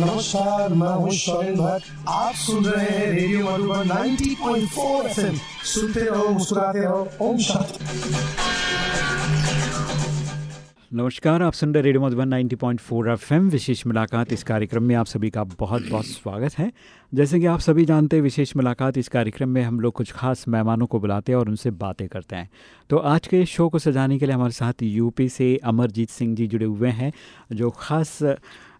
नमस्कार, मैं हूँ शौन भट्ट। आप सुन रहे हैं रेडियो मधुबन 90.4 एफएम। सुनते रहो, मुस्कुराते रहो। ओम शांति। नमस्कार, आप सुन रहे रेडियो मधुबन 90.4 एफएम, विशेष मुलाकात इस कार्यक्रम में आप सभी का बहुत बहुत स्वागत है। जैसे कि आप सभी जानते हैं, विशेष मुलाकात इस कार्यक्रम में हम लोग कुछ खास मेहमानों को बुलाते हैं और उनसे बातें करते हैं। तो आज के शो को सजाने के लिए हमारे साथ यूपी से अमरजीत सिंह जी जुड़े हुए हैं, जो खास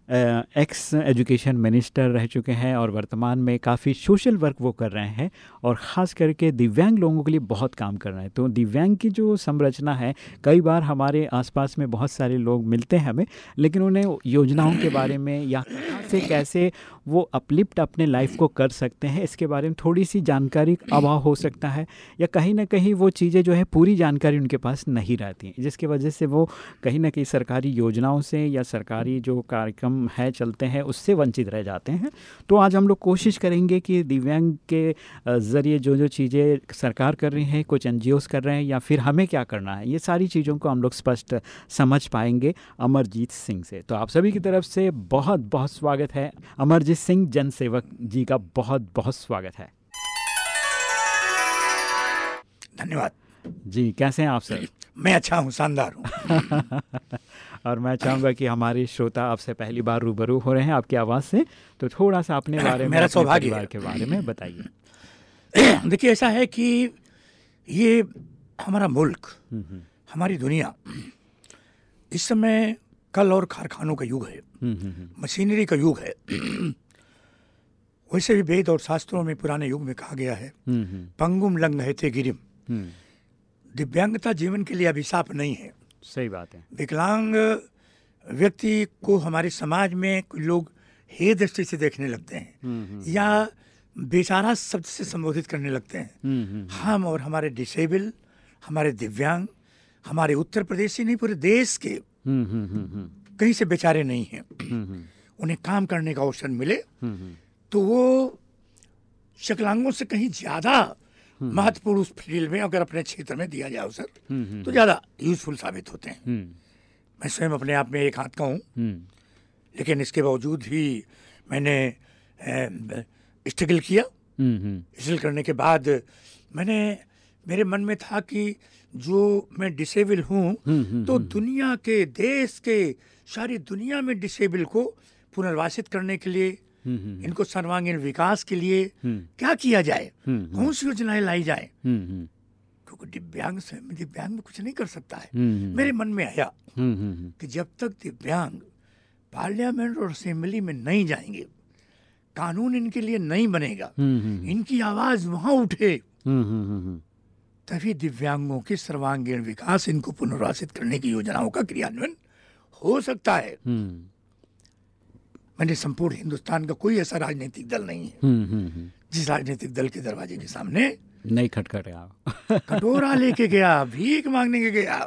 एक्स एजुकेशन मिनिस्टर रह चुके हैं और वर्तमान में काफ़ी सोशल वर्क वो कर रहे हैं और ख़ास करके दिव्यांग लोगों के लिए बहुत काम कर रहे हैं। तो दिव्यांग की जो संरचना है, कई बार हमारे आसपास में बहुत सारे लोग मिलते हैं हमें, लेकिन उन्हें योजनाओं के बारे में या से कैसे वो अपलिफ्ट अपने लाइफ को कर सकते हैं, इसके बारे में थोड़ी सी जानकारी अभाव हो सकता है या कहीं ना कहीं वो चीज़ें जो है पूरी जानकारी उनके पास नहीं रहती जिसकी वजह से वो कहीं ना कहीं सरकारी योजनाओं से या सरकारी जो कार्यक्रम है चलते हैं उससे वंचित रह जाते हैं। तो आज हम लोग कोशिश करेंगे कि दिव्यांग के ज़रिए जो जो चीज़ें सरकार कर रही हैं कुछ एन कर रहे हैं या फिर हमें क्या करना है ये सारी चीज़ों को हम लोग स्पष्ट समझ पाएँगे अमरजीत सिंह से। तो आप सभी की तरफ़ से बहुत बहुत स्वागत है। अमरजीत सिंह जन सेवक जी का बहुत बहुत स्वागत है। धन्यवाद। जी कैसे हैं आप सर? मैं अच्छा हूँ शानदार हूँ। और मैं चाहूँगा कि हमारे श्रोता आपसे पहली बार रूबरू हो रहे हैं आपकी आवाज़ से तो थोड़ा सा अपने बारे में मेरा सौभाग्य के बारे में बताइए। देखिए ऐसा है कि ये हमारा मुल्क हम्म, हम्म। हमारी दुनिया इस समय कल और कारखानों का युग है। हम्म, मशीनरी का युग है। वैसे भी वेद और शास्त्रों में पुराने युग में कहा गया है पंगुम लंग है थे गिरिम। दिव्यांगता जीवन के लिए अभिशाप नहीं है। सही बात है। विकलांग व्यक्ति को हमारे समाज में कुछ लोग हे दृष्टि से देखने लगते हैं हम्म, हम्म, हम्म। या बेचारा शब्द से संबोधित करने लगते हैं। हम और हमारे डिसेबल हमारे दिव्यांग हमारे उत्तर प्रदेश ही नहीं पूरे देश के कहीं से बेचारे नहीं हैं। उन्हें काम करने का अवसर मिले तो वो शकलांगों से कहीं ज़्यादा। महत्वपूर्ण उस फ़ील्ड में अगर अपने क्षेत्र में दिया जाए अवसर हम्म, हम्म, तो ज़्यादा यूजफुल साबित होते हैं। मैं स्वयं अपने आप में एक हाथ का हूँ। लेकिन इसके बावजूद भी मैंने स्ट्रगल किया। स्ट्रगल करने के बाद मैंने मेरे मन में था कि जो मैं डिसेबल हूँ तो दुनिया के देश के सारी दुनिया में डिसेबल को पुनर्वासित करने के लिए हम्म, हम्म, हम्म। इनको सर्वांगीण विकास के लिए क्या किया जाए? कौन सी योजनाएँ लाई जाए? क्योंकि दिव्यांग स्वयं दिव्यांग में कुछ नहीं कर सकता है। मेरे मन में आया कि जब तक दिव्यांग पार्लियामेंट और असेंबली में नहीं जाएँगे कानून इनके लिए नहीं बनेगा इनकी आवाज़ वहाँ उठे तभी दिव्यांगों के सर्वांगीण विकास इनको पुनर्वासित करने की योजनाओं का क्रियान्वयन हो सकता है। मैंने संपूर्ण हिंदुस्तान का कोई ऐसा राजनीतिक दल नहीं है। हम्म, हम्म, हम्म। जिस राजनीतिक दल के दरवाजे के सामने नहीं खटखटाया कटोरा लेके गया भीख मांगने के गया।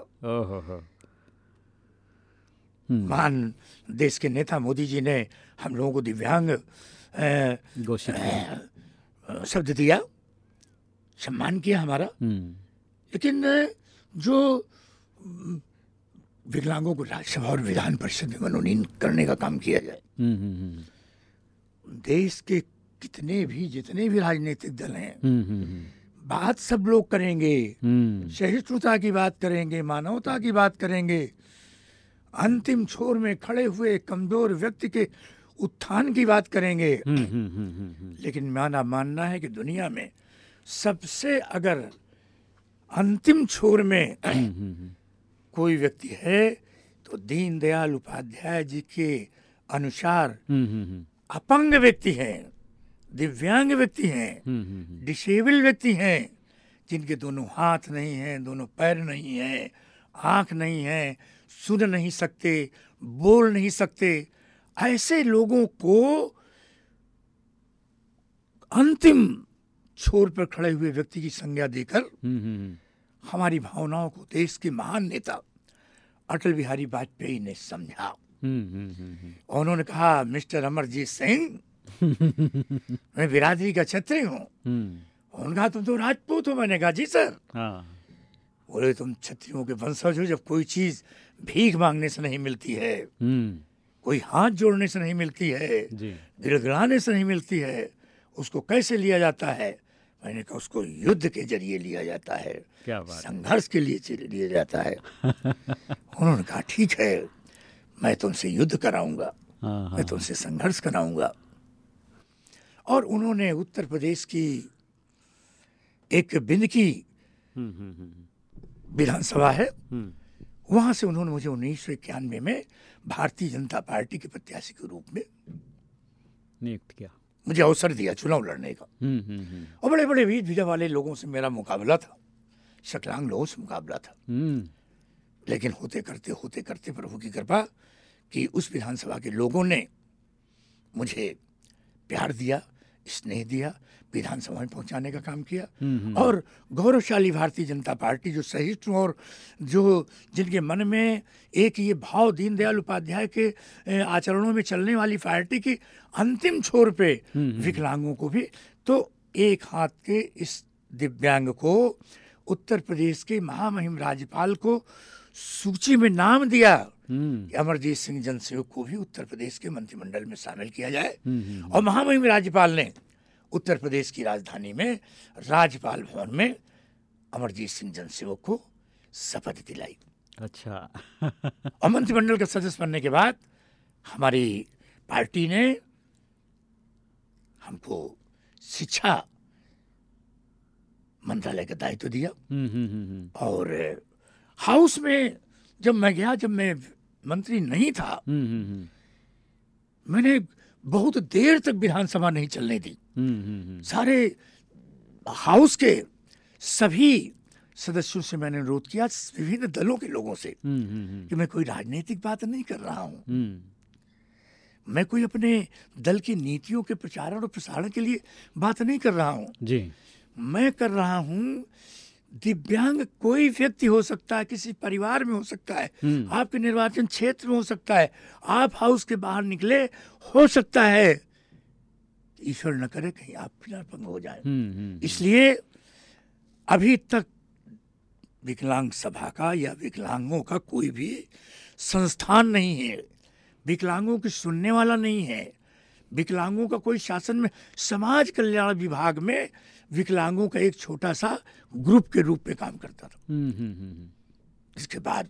महान देश के नेता मोदी जी ने हम लोगों को दिव्यांग घोषित शब्द दिया सम्मान किया हमारा। लेकिन जो विकलांगों को राज्यसभा और विधान परिषद में मनोनीत करने का काम किया जाए। हम्म, हम्म, हम्म। देश के कितने भी जितने भी राजनीतिक दल हैं बात सब लोग करेंगे सहिष्णुता की बात करेंगे मानवता की बात करेंगे अंतिम छोर में खड़े हुए कमज़ोर व्यक्ति के उत्थान की बात करेंगे। लेकिन माना मानना है कि दुनिया में सबसे अगर अंतिम छोर में कोई व्यक्ति है तो दीनदयाल उपाध्याय जी के अनुसार हम्म, हम्म, हम्म। अपंग व्यक्ति हैं दिव्यांग व्यक्ति हैं डिसेबल व्यक्ति हैं जिनके दोनों हाथ नहीं हैं दोनों पैर नहीं हैं आँख नहीं है सुन नहीं सकते बोल नहीं सकते ऐसे लोगों को अंतिम छोर पर खड़े हुए व्यक्ति की संज्ञा देकर हमारी भावनाओं को देश के महान नेता अटल बिहारी वाजपेयी ने समझा। हम्म, हम्म, हम्म, उन्होंने कहा मिस्टर अमरजीत सिंह मैं बिरादरी का छत्री हूँ। उन्होंने कहा तुम तो राजपूत हो मैंने कहा जी सर। हाँ। बोले तुम छत्रियों के वंशज हो जब कोई चीज़ भीख मांगने से नहीं मिलती है कोई हाथ जोड़ने से नहीं मिलती है गिड़गिड़ाने से नहीं मिलती है उसको कैसे लिया जाता है? मैंने कहा उसको युद्ध के ज़रिए लिया जाता है। क्या बात संघर्ष के लिए लिया जाता है। उन्होंने कहा ठीक है मैं तुमसे युद्ध कराऊँगा। हाँ, हाँ, मैं तुमसे संघर्ष कराऊँगा। और उन्होंने उत्तर प्रदेश की एक बिंद की हम्म, हम्म, हम्म, विधानसभा है। वहाँ से उन्होंने मुझे उन्नीस सौ इक्यानवे में भारतीय जनता पार्टी के प्रत्याशी के रूप में नियुक्त किया। मुझे अवसर दिया चुनाव लड़ने का। और बड़े बड़े वीर विजय वाले लोगों से मेरा मुकाबला था। शकलांग लोगों से मुकाबला था। लेकिन होते करते होते करते प्रभु की कृपा कि उस विधानसभा के लोगों ने मुझे प्यार दिया स्नेह दिया विधानसभा में पहुँचाने का काम किया। हम्म, हम्म। और गौरवशाली भारतीय जनता पार्टी जो सहिष्णु और जो जिनके मन में एक ये भाव दीनदयाल उपाध्याय के आचरणों में चलने वाली पार्टी की अंतिम छोर पे हम्म, विकलांगों को भी तो एक हाथ के इस दिव्यांग को उत्तर प्रदेश के महामहिम राज्यपाल को सूची में नाम दिया। अमरजीत सिंह जनसेवक को भी उत्तर प्रदेश के मंत्रिमंडल में शामिल किया जाए। और महामहिम राज्यपाल ने उत्तर प्रदेश की राजधानी में राज्यपाल भवन में अमरजीत सिंह जनसेवक को शपथ दिलाई। अच्छा। और मंत्रिमंडल का सदस्य बनने के बाद हमारी पार्टी ने हमको शिक्षा मंत्रालय का दायित्व तो दिया हम्म, हम्म, हम्म, और हाउस में जब मैं गया जब मैं मंत्री नहीं था। मैंने बहुत देर तक विधानसभा नहीं चलने दी। हम्म, हम्म, हम्म। सारे हाउस के सभी सदस्यों से मैंने अनुरोध किया विभिन्न दलों के लोगों से कि मैं कोई राजनीतिक बात नहीं कर रहा हूँ। मैं कोई अपने दल की नीतियों के प्रचारण और प्रसारण के लिए बात नहीं कर रहा हूँ। जी। मैं कर रहा हूँ दिव्यांग कोई व्यक्ति हो सकता है किसी परिवार में हो सकता है आपके निर्वाचन क्षेत्र में हो सकता है आप हाउस के बाहर निकले हो सकता है ईश्वर न करे कहीं आप भंग हो जाए। हम्म, हम्म, हम्म। इसलिए अभी तक विकलांग सभा का या विकलांगों का कोई भी संस्थान नहीं है। विकलांगों की सुनने वाला नहीं है। विकलांगों का कोई शासन में समाज कल्याण विभाग में विकलांगों का एक छोटा सा ग्रुप के रूप में काम करता था। इसके बाद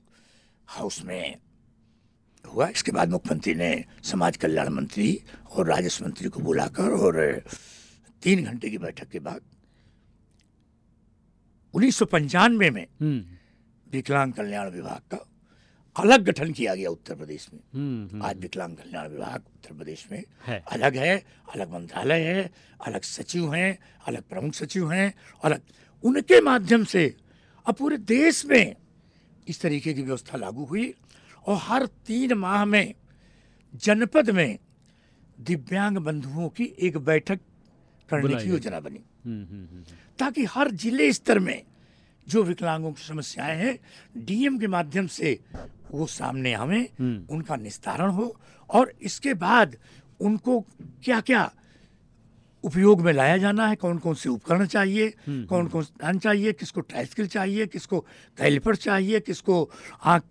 हाउस में हुआ। इसके बाद मुख्यमंत्री ने समाज कल्याण मंत्री और राजस्व मंत्री को बुलाकर और तीन घंटे की बैठक के बाद उन्नीस सौ पंचानवे में हम्म। विकलांग कल्याण विभाग का अलग गठन किया गया उत्तर प्रदेश में हम्म, हम्म। आज विकलांग कल्याण विभाग उत्तर प्रदेश में है। अलग है अलग मंत्रालय है अलग सचिव हैं अलग प्रमुख सचिव हैं अलग उनके माध्यम से अब पूरे देश में इस तरीके की व्यवस्था लागू हुई और हर तीन माह में जनपद में दिव्यांग बंधुओं की एक बैठक करने की योजना बनी हम्म, ताकि हर ज़िले स्तर में जो विकलांगों की समस्याएँ हैं डीएम के माध्यम से वो सामने हमें उनका निस्तारण हो और इसके बाद उनको क्या क्या उपयोग में लाया जाना है कौन कौन से उपकरण चाहिए हम्म, कौन हम्म। कौन स्थान चाहिए किसको ट्राइस्किल चाहिए किसको कैलिपर चाहिए किसको आँख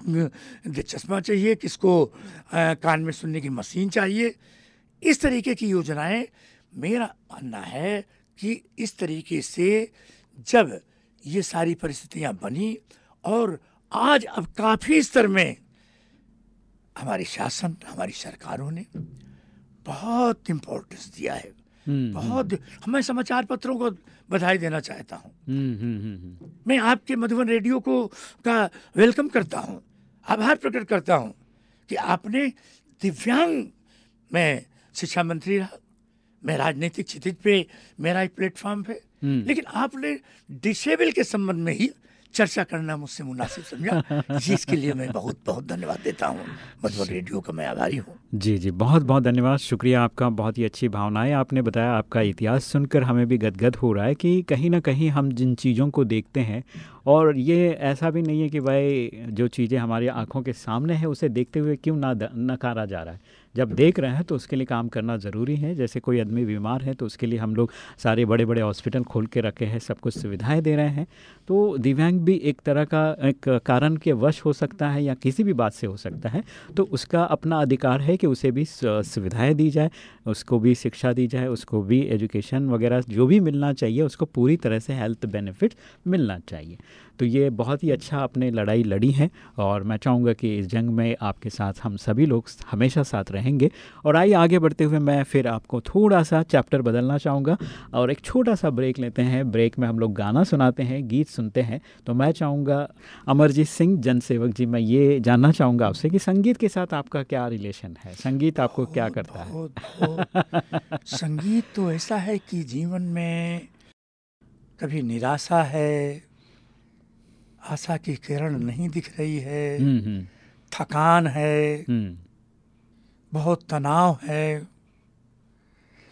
चश्मा चाहिए किसको आ, कान में सुनने की मशीन चाहिए इस तरीके की योजनाएँ मेरा मानना है कि इस तरीके से जब ये सारी परिस्थितियाँ बनी और आज अब काफ़ी स्तर में हमारी शासन हमारी सरकारों ने बहुत इम्पोर्टेंस दिया है। हम्म, बहुत हम्म। मैं समाचार पत्रों को बधाई देना चाहता हूँ। हम्म, मैं आपके मधुबन रेडियो को का वेलकम करता हूँ आभार प्रकट करता हूँ कि आपने दिव्यांग मैं शिक्षा मंत्री रहा मैं राजनीतिक क्षितिज पे मेरा एक प्लेटफॉर्म है लेकिन आपने डिसेबल के संबंध में ही चर्चा करना मुझसे मुनासिब समझा? जिसके लिए मैं बहुत बहुत धन्यवाद देता हूँ। मधुबन रेडियो का मैं आभारी हूँ। जी जी। बहुत बहुत धन्यवाद। शुक्रिया आपका। बहुत ही अच्छी भावनाएँ आपने बताया। आपका इतिहास सुनकर हमें भी गदगद हो रहा है कि कहीं ना कहीं हम जिन चीज़ों को देखते हैं और ये ऐसा भी नहीं है कि भाई जो चीज़ें हमारी आँखों के सामने है उसे देखते हुए क्यों ना नकारा जा रहा है? जब देख रहे हैं तो उसके लिए काम करना ज़रूरी है। जैसे कोई आदमी बीमार है तो उसके लिए हम लोग सारे बड़े बड़े हॉस्पिटल खोल के रखे हैं, सब कुछ सुविधाएँ दे रहे हैं। तो दिव्यांग भी एक तरह का, एक कारण के वश हो सकता है या किसी भी बात से हो सकता है। तो उसका अपना अधिकार है कि उसे भी सुविधाएँ दी जाए, उसको भी शिक्षा दी जाए, उसको भी एजुकेशन वगैरह जो भी मिलना चाहिए, उसको पूरी तरह से हेल्थ बेनिफिट मिलना चाहिए। तो ये बहुत ही अच्छा आपने लड़ाई लड़ी है और मैं चाहूँगा कि इस जंग में आपके साथ हम सभी लोग हमेशा साथ रहेंगे। और आइए आगे बढ़ते हुए मैं फिर आपको थोड़ा सा चैप्टर बदलना चाहूँगा और एक छोटा सा ब्रेक लेते हैं। ब्रेक में हम लोग गाना सुनाते हैं गीत सुनते हैं। तो मैं चाहूँगा अमरजीत सिंह जनसेवक जी मैं ये जानना चाहूँगा आपसे कि संगीत के साथ आपका क्या रिलेशन है? संगीत आपको क्या करता है? संगीत तो ऐसा है कि जीवन में कभी निराशा है आशा की किरण नहीं दिख रही है। हम्म, हम्म। थकान है। हम्म। बहुत तनाव है।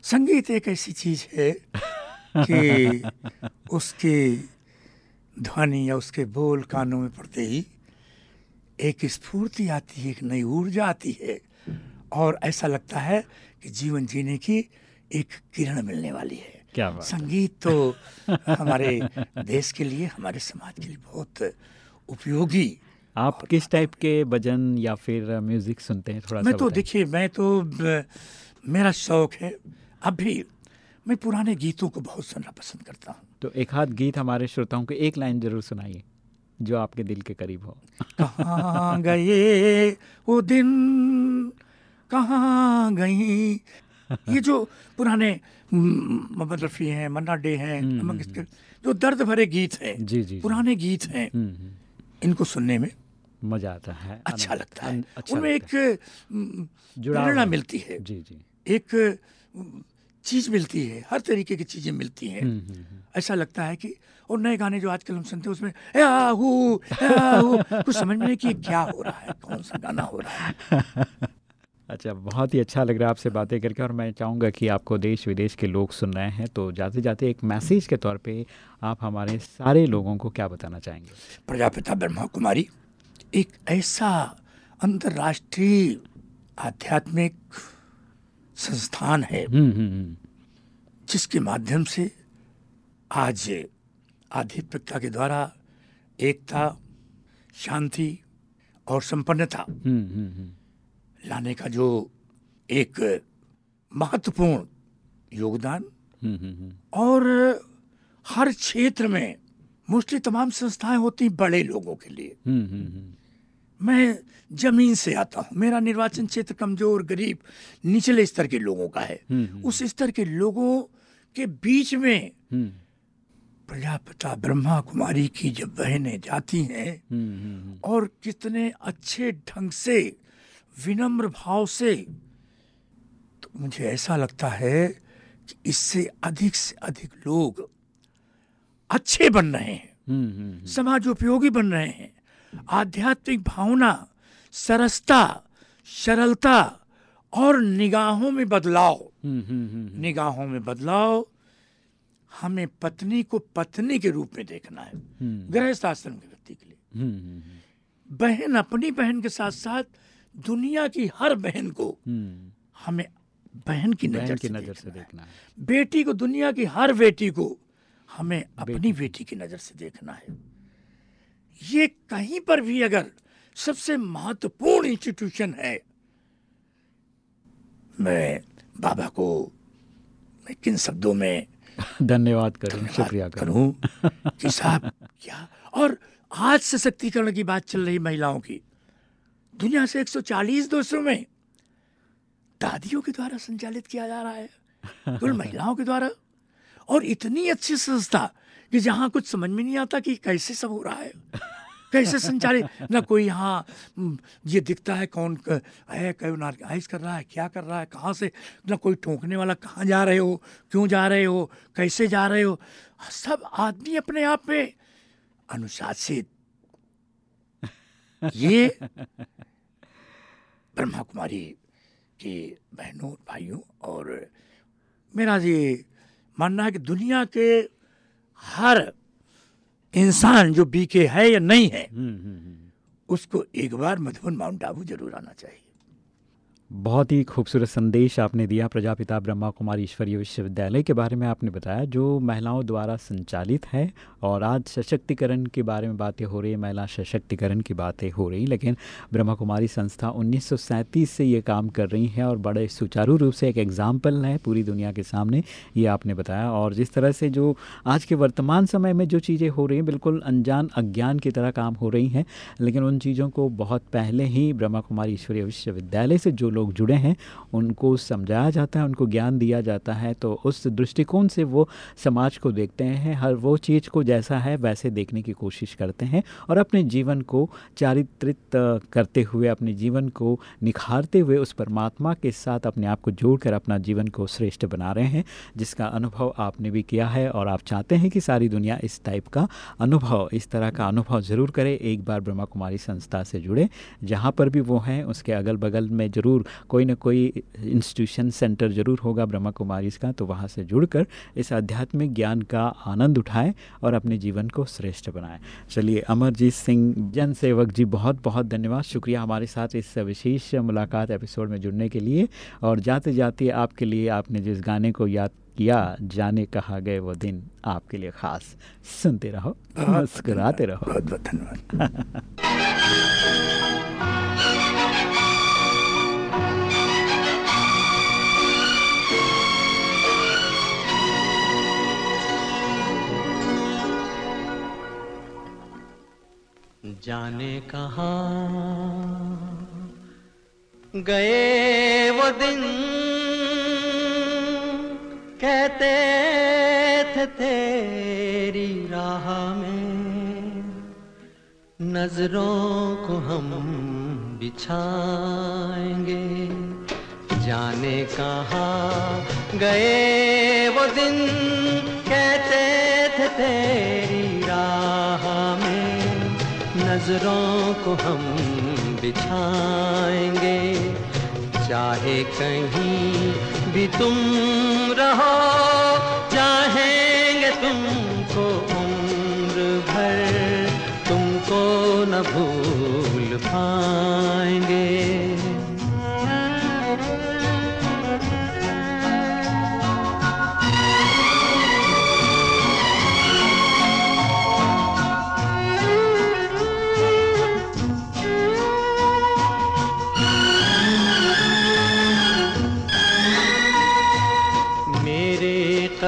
संगीत एक ऐसी चीज़ है कि उसकी ध्वनि या उसके बोल कानों में पड़ते ही एक स्फूर्ति आती है एक नई ऊर्जा आती है। और ऐसा लगता है कि जीवन जीने की एक किरण मिलने वाली है। क्या बात संगीत तो हमारे देश के लिए हमारे समाज के लिए बहुत उपयोगी। आप किस टाइप के भजन या फिर म्यूज़िक सुनते हैं? थोड़ा मैं तो देखिए मैं तो मेरा शौक है अभी मैं पुराने गीतों को बहुत सुनना पसंद करता हूँ। तो एक हाथ गीत हमारे श्रोताओं को एक लाइन ज़रूर सुनाइए जो आपके दिल के करीब हो। कहाँ गए वो दिन? कहाँ गई ये जो पुराने मोहम्मद रफ़ी हैं मन्ना डे हैं हम्म, हम्म, हम्म। जो दर्द भरे गीत हैं जी जी पुराने गीत हैं इनको सुनने में मज़ा आता है अच्छा लगता है। अच्छा उनमें एक प्रेरणा मिलती है। जी जी। एक चीज़ मिलती है हर तरीके की चीज़ें मिलती हैं। ऐसा लगता है कि और नए गाने जो आजकल हम सुनते हैं उसमें आहू आहू। कुछ समझ में नहीं कि क्या हो रहा है कौन सा गाना हो रहा है। अच्छा बहुत ही अच्छा लग रहा है आपसे बातें करके और मैं चाहूँगा कि आपको देश विदेश के लोग सुन रहे हैं। तो जाते जाते एक मैसेज के तौर पे आप हमारे सारे लोगों को क्या बताना चाहेंगे? प्रजापिता ब्रह्मा कुमारी एक ऐसा अंतर्राष्ट्रीय आध्यात्मिक संस्थान है हम्म, हम्म, हम्म। जिसके माध्यम से आज आध्यात्मिकता के द्वारा एकता शांति और संपन्नता लाने का जो एक महत्वपूर्ण योगदान हम्म, हम्म, हम्म। और हर क्षेत्र में मोस्टली तमाम संस्थाएँ होती बड़े लोगों के लिए। मैं ज़मीन से आता हूँ। मेरा निर्वाचन क्षेत्र कमज़ोर गरीब निचले स्तर के लोगों का है। उस स्तर के लोगों के बीच में प्रजापिता ब्रह्मा कुमारी की जब बहनें जाती हैं और कितने अच्छे ढंग से विनम्र भाव से। तो मुझे ऐसा लगता है कि इससे अधिक से अधिक लोग अच्छे बन रहे हैं। हम्म, हम्म, हम्म। समाज उपयोगी बन रहे हैं। आध्यात्मिक भावना सरसता सरलता और निगाहों में बदलाव। निगाहों में बदलाव हमें पत्नी को पत्नी के रूप में देखना है। गृहस्थ आश्रम के व्यक्ति के लिए। बहन अपनी बहन के साथ साथ दुनिया की हर बहन को हम्म। हमें बहन की नज़र की नज़र से देखना है। बेटी को दुनिया की हर बेटी को हमें अपनी बेटी की नज़र से देखना है। ये कहीं पर भी अगर सबसे महत्वपूर्ण इंस्टीट्यूशन है मैं बाबा को मैं किन शब्दों में धन्यवाद करूँ शुक्रिया करूँ। कि साहब क्या? और आज से सशक्तिकरण की बात चल रही महिलाओं की। दुनिया से 140 देशों में दादियों के द्वारा संचालित किया जा रहा है कुल महिलाओं के द्वारा। और इतनी अच्छी संस्था कि जहाँ कुछ समझ में नहीं आता कि कैसे सब हो रहा है कैसे संचालित। ना कोई यहाँ ये दिखता है कौन है कौन ऑर्गेनाइज कर रहा है क्या कर रहा है कहाँ से ना कोई ठोकने वाला कहाँ जा रहे हो क्यों जा रहे हो कैसे जा रहे हो। सब आदमी अपने आप में अनुशासित। ये ब्रह्मा कुमारी के बहनों भाइयों और मेरा ये मानना है कि दुनिया के हर इंसान जो बीके है या नहीं है हम्म, हम्म, हम्म। उसको एक बार मधुबन माउंट आबू ज़रूर आना चाहिए बहुत ही खूबसूरत संदेश आपने दिया प्रजापिता ब्रह्मा कुमारी ईश्वरीय विश्वविद्यालय के बारे में आपने बताया, जो महिलाओं द्वारा संचालित है और आज सशक्तिकरण के बारे में बातें हो रही महिला सशक्तिकरण की बातें हो रही लेकिन ब्रह्मा कुमारी संस्था उन्नीस सौ सैंतीस से ये काम कर रही है और बड़े सुचारू रूप से एक एग्ज़ाम्पल है पूरी दुनिया के सामने, ये आपने बताया। और जिस तरह से जो आज के वर्तमान समय में जो चीज़ें हो रही हैं, बिल्कुल अनजान अज्ञान की तरह काम हो रही हैं, लेकिन उन चीज़ों को बहुत पहले ही ब्रह्मा कुमारी ईश्वरीय विश्वविद्यालय से जो लोग जुड़े हैं, उनको समझाया जाता है, उनको ज्ञान दिया जाता है तो उस दृष्टिकोण से वो समाज को देखते हैं, हर वो चीज़ को जैसा है, वैसे देखने की कोशिश करते हैं और अपने जीवन को चारित्रित करते हुए, अपने जीवन को निखारते हुए उस परमात्मा के साथ अपने आप को जोड़कर अपना जीवन को श्रेष्ठ बना रहे हैं, जिसका अनुभव आपने भी किया है और आप चाहते हैं कि सारी दुनिया इस टाइप का अनुभव, इस तरह का अनुभव ज़रूर करें, एक बार ब्रह्मा कुमारी संस्था से जुड़े, जहाँ पर भी वो हैं, उसके अगल बगल में ज़रूर कोई ना कोई इंस्टीट्यूशन सेंटर ज़रूर होगा ब्रह्मा कुमारी का तो वहाँ से जुड़कर इस आध्यात्मिक ज्ञान का आनंद उठाएँ और अपने जीवन को श्रेष्ठ बनाएँ। चलिए अमरजीत सिंह जन सेवक जी बहुत बहुत धन्यवाद। शुक्रिया हमारे साथ इस विशेष मुलाकात एपिसोड में जुड़ने के लिए और जाते जाते आपके लिए आपने जिस गाने को याद किया जाने कहा गए वो दिन आपके लिए खास। सुनते रहो मुस्कुराते रहो। बहुत बहुत धन्यवाद। जाने कहा। गए वो दिन, कहते थे तेरी राह में, नज़रों को हम बिछाएँगे। जाने कहा, गए वो दिन, कहते थे तेरी राह नज़रों को हम बिछाएँगे। चाहे कहीं भी तुम रहो, चाहेंगे तुमको उम्र भर, तुमको न भूल पाएँगे।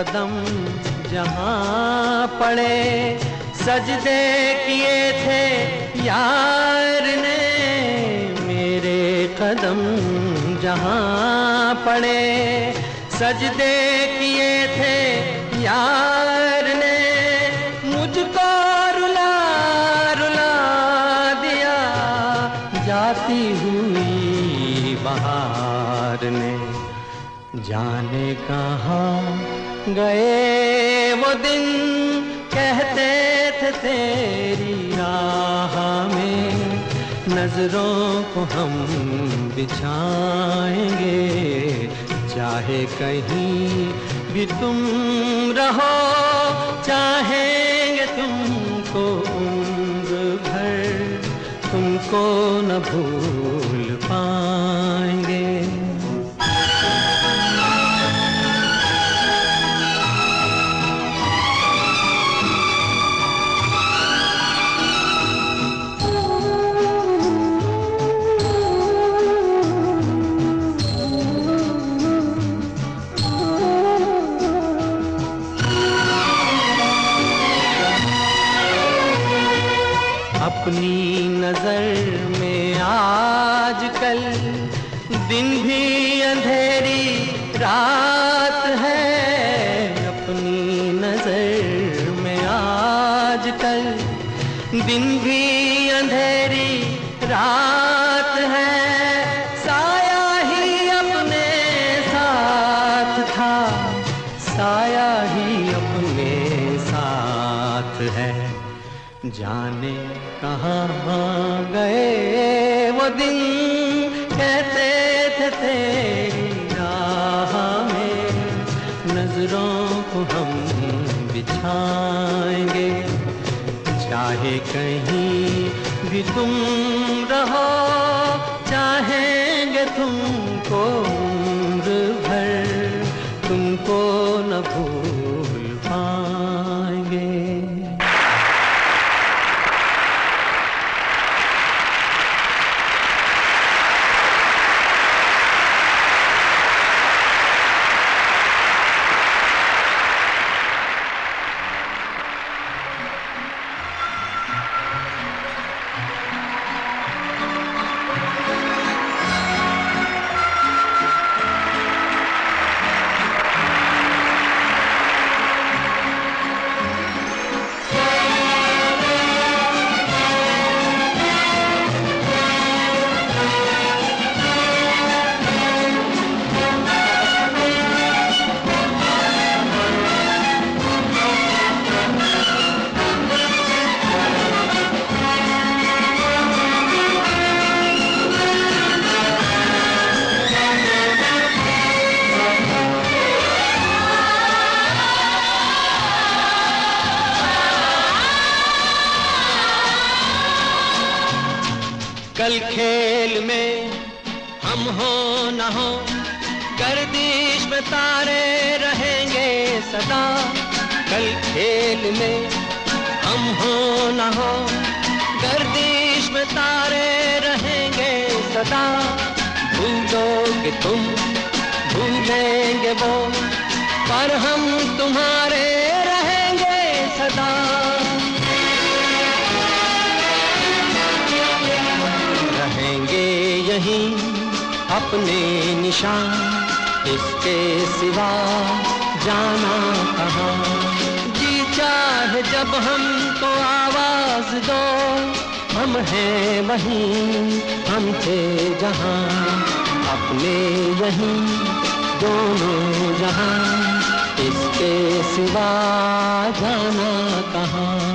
कदम जहाँ पड़े, सजदे किए थे, यार ने मेरे कदम जहाँ पड़े, सजदे किए थे, यार ने मुझको रुला रुला दिया। जाती हुई बहार ने, जाने कहाँ गए वो दिन, कहते थे तेरी राह में, नज़रों को हम बिछाएँगे, चाहे कहीं भी तुम रहो, चाहेंगे तुमको उम्र भर, तुमको न भूल पाएँगे अपनी नज़र हम बिछाएँगे। चाहे कहीं भी तुम रहो कल खेल में हम हो न हो, गर्दिश में तारे रहेंगे सदा। कल खेल में हम हो न हो, गर्दिश में तारे रहेंगे सदा। भूलोगे तुम भूलेंगे वो, पर हम तुम्हारे अपने निशान, इसके सिवा जाना कहाँ? जी चाहे जब हमको आवाज़ दो, हम हैं वहीं, हम थे जहाँ। अपने यहीं, दोनों जहाँ, इसके सिवा जाना कहाँ?